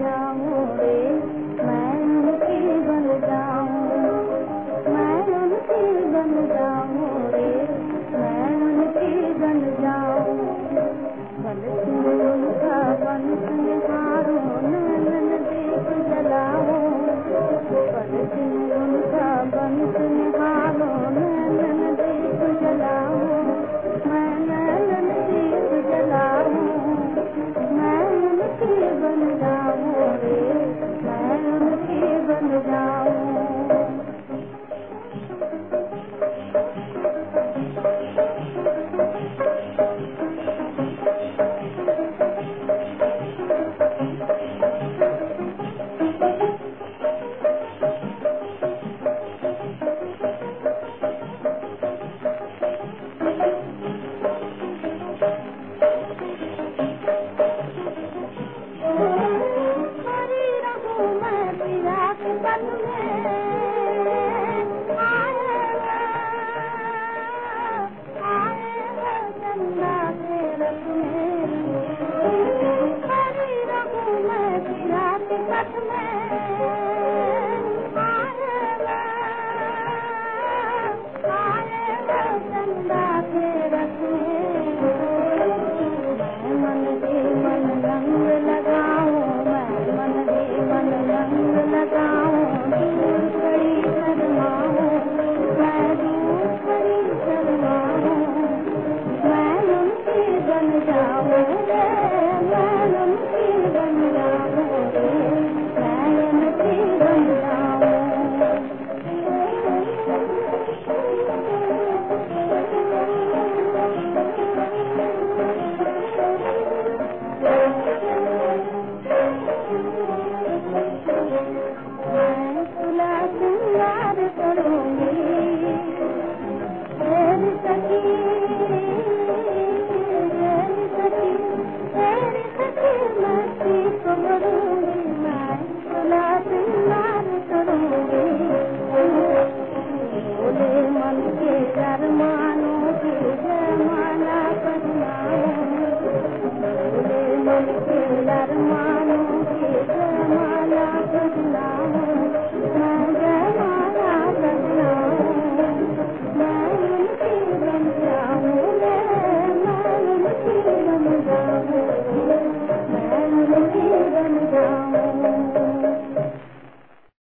जाऊं Thank you. That